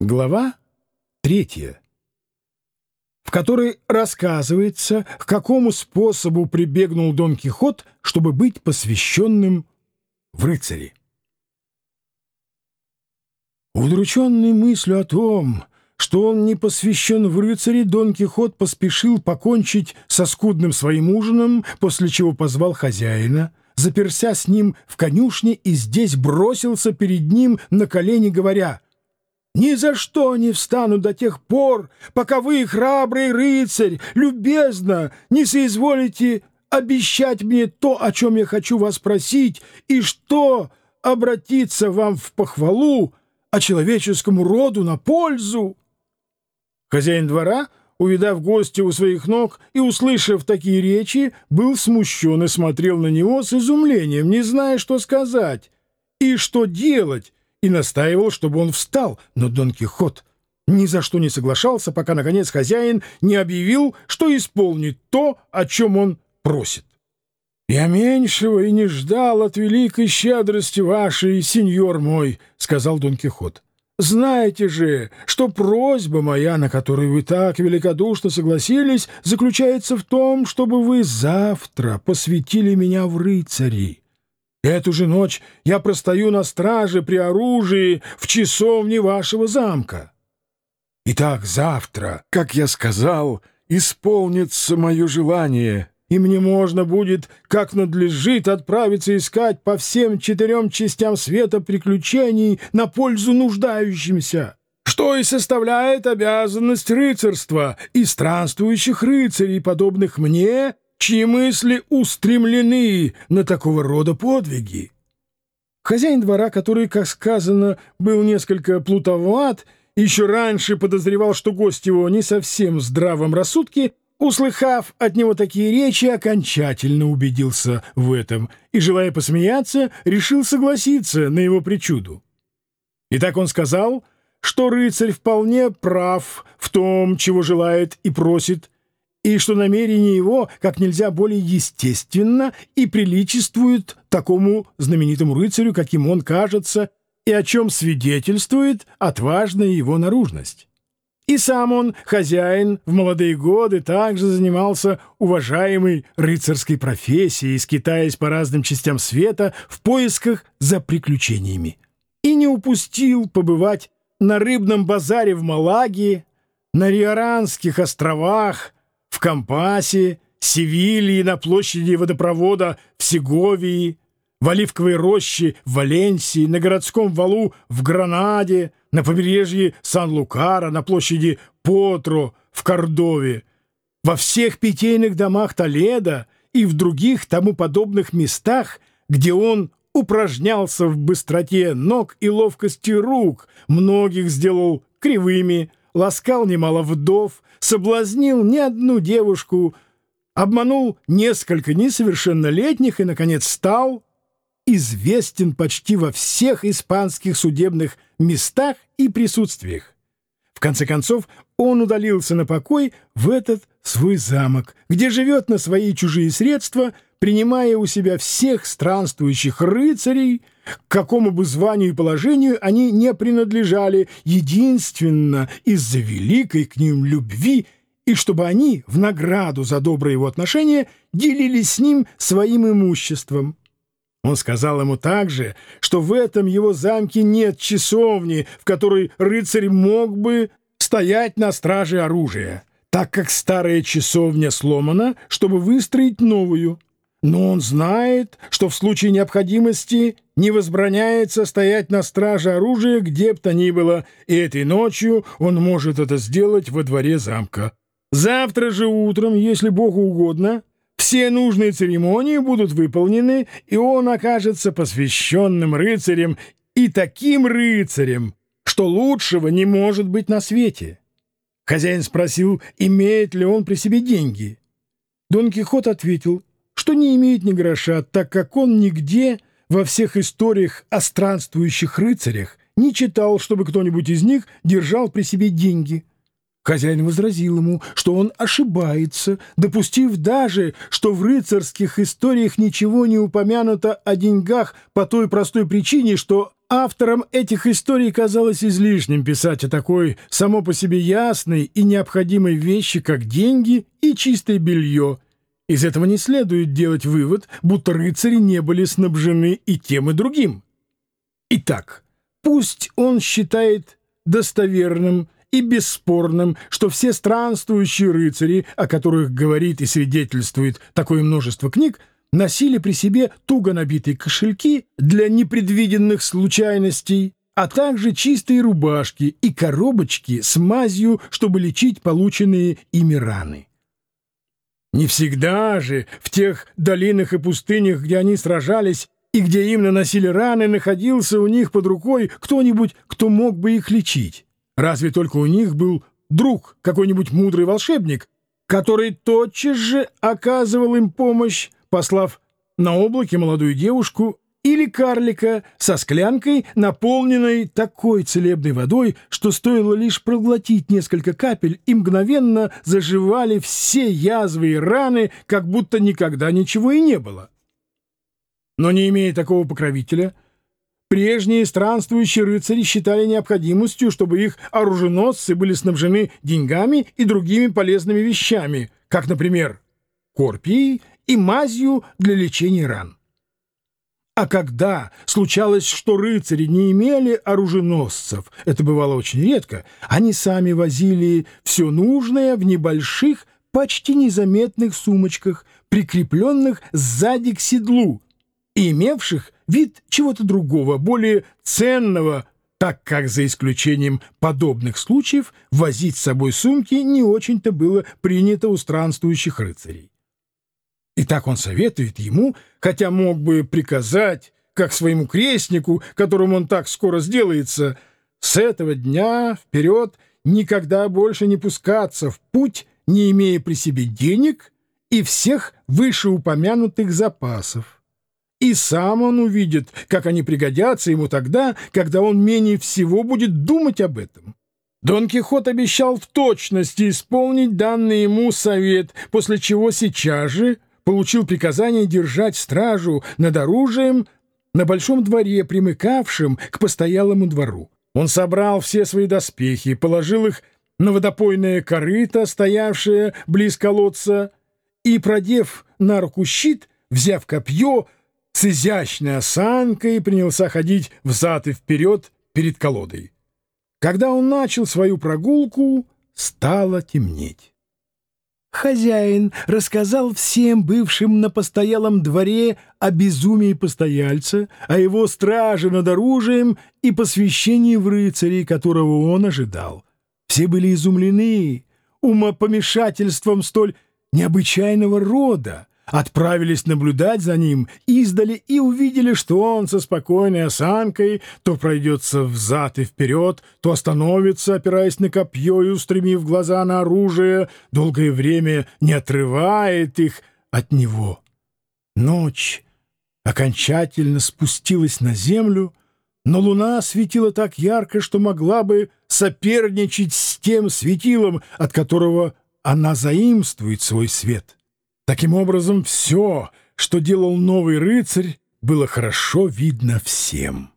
Глава третья, в которой рассказывается, к какому способу прибегнул Дон Кихот, чтобы быть посвященным в рыцари. Удрученный мыслью о том, что он не посвящен в рыцари, Дон Кихот поспешил покончить со скудным своим ужином, после чего позвал хозяина, заперся с ним в конюшне и здесь бросился перед ним на колени, говоря — ни за что не встану до тех пор, пока вы, храбрый рыцарь, любезно не соизволите обещать мне то, о чем я хочу вас просить, и что обратиться вам в похвалу, а человеческому роду на пользу. Хозяин двора, увидав гостя у своих ног и услышав такие речи, был смущен и смотрел на него с изумлением, не зная, что сказать и что делать, и настаивал, чтобы он встал, но Дон Кихот ни за что не соглашался, пока, наконец, хозяин не объявил, что исполнит то, о чем он просит. «Я меньшего и не ждал от великой щедрости вашей, сеньор мой», — сказал Дон Кихот. «Знаете же, что просьба моя, на которую вы так великодушно согласились, заключается в том, чтобы вы завтра посвятили меня в рыцари». Эту же ночь я простою на страже при оружии в часовне вашего замка. Итак, завтра, как я сказал, исполнится мое желание, и мне можно будет, как надлежит, отправиться искать по всем четырем частям света приключений на пользу нуждающимся, что и составляет обязанность рыцарства и странствующих рыцарей, подобных мне чьи мысли устремлены на такого рода подвиги. Хозяин двора, который, как сказано, был несколько плутоват, еще раньше подозревал, что гость его не совсем в здравом рассудке, услыхав от него такие речи, окончательно убедился в этом и, желая посмеяться, решил согласиться на его причуду. И так он сказал, что рыцарь вполне прав в том, чего желает и просит, и что намерение его как нельзя более естественно и приличествует такому знаменитому рыцарю, каким он кажется, и о чем свидетельствует отважная его наружность. И сам он, хозяин, в молодые годы также занимался уважаемой рыцарской профессией, скитаясь по разным частям света в поисках за приключениями. И не упустил побывать на рыбном базаре в Малаге, на Риоранских островах, в Кампасе, Севилье, на площади водопровода в Сеговии, в Оливковой роще в Валенсии, на городском валу в Гранаде, на побережье Сан-Лукара, на площади Потро в Кордове, во всех питейных домах Толеда и в других тому подобных местах, где он упражнялся в быстроте ног и ловкости рук, многих сделал кривыми, ласкал немало вдов, соблазнил не одну девушку, обманул несколько несовершеннолетних и, наконец, стал известен почти во всех испанских судебных местах и присутствиях. В конце концов, он удалился на покой в этот свой замок, где живет на свои чужие средства, принимая у себя всех странствующих рыцарей, к какому бы званию и положению они не принадлежали, единственно из-за великой к ним любви, и чтобы они, в награду за доброе его отношение, делились с ним своим имуществом. Он сказал ему также, что в этом его замке нет часовни, в которой рыцарь мог бы стоять на страже оружия, так как старая часовня сломана, чтобы выстроить новую. Но он знает, что в случае необходимости не возбраняется стоять на страже оружия где бы то ни было, и этой ночью он может это сделать во дворе замка. Завтра же утром, если Богу угодно, все нужные церемонии будут выполнены, и он окажется посвященным рыцарем и таким рыцарем, что лучшего не может быть на свете. Хозяин спросил, имеет ли он при себе деньги. Дон Кихот ответил — что не имеет ни гроша, так как он нигде во всех историях о странствующих рыцарях не читал, чтобы кто-нибудь из них держал при себе деньги. Хозяин возразил ему, что он ошибается, допустив даже, что в рыцарских историях ничего не упомянуто о деньгах по той простой причине, что Авторам этих историй казалось излишним писать о такой само по себе ясной и необходимой вещи, как деньги и чистое белье. Из этого не следует делать вывод, будто рыцари не были снабжены и тем, и другим. Итак, пусть он считает достоверным и бесспорным, что все странствующие рыцари, о которых говорит и свидетельствует такое множество книг, носили при себе туго набитые кошельки для непредвиденных случайностей, а также чистые рубашки и коробочки с мазью, чтобы лечить полученные ими раны. Не всегда же в тех долинах и пустынях, где они сражались и где им наносили раны, находился у них под рукой кто-нибудь, кто мог бы их лечить. Разве только у них был друг, какой-нибудь мудрый волшебник, который тотчас же оказывал им помощь, послав на облаке молодую девушку или карлика со склянкой, наполненной такой целебной водой, что стоило лишь проглотить несколько капель, и мгновенно заживали все язвы и раны, как будто никогда ничего и не было. Но не имея такого покровителя, прежние странствующие рыцари считали необходимостью, чтобы их оруженосцы были снабжены деньгами и другими полезными вещами, как, например, корпией и мазью для лечения ран. А когда случалось, что рыцари не имели оруженосцев, это бывало очень редко, они сами возили все нужное в небольших, почти незаметных сумочках, прикрепленных сзади к седлу и имевших вид чего-то другого, более ценного, так как за исключением подобных случаев возить с собой сумки не очень-то было принято у странствующих рыцарей. И так он советует ему, хотя мог бы приказать, как своему крестнику, которому он так скоро сделается, с этого дня вперед никогда больше не пускаться в путь, не имея при себе денег и всех вышеупомянутых запасов. И сам он увидит, как они пригодятся ему тогда, когда он менее всего будет думать об этом. Дон Кихот обещал в точности исполнить данный ему совет, после чего сейчас же получил приказание держать стражу над оружием на большом дворе, примыкавшем к постоялому двору. Он собрал все свои доспехи, положил их на водопойное корыто, стоявшее близ колодца, и, продев на руку щит, взяв копье, с изящной осанкой принялся ходить взад и вперед перед колодой. Когда он начал свою прогулку, стало темнеть. Хозяин рассказал всем бывшим на постоялом дворе о безумии постояльца, о его страже над оружием и посвящении в рыцарей, которого он ожидал. Все были изумлены умопомешательством столь необычайного рода отправились наблюдать за ним издали и увидели, что он со спокойной осанкой то пройдется взад и вперед, то остановится, опираясь на копье и устремив глаза на оружие, долгое время не отрывает их от него. Ночь окончательно спустилась на землю, но луна светила так ярко, что могла бы соперничать с тем светилом, от которого она заимствует свой свет. Таким образом, все, что делал новый рыцарь, было хорошо видно всем.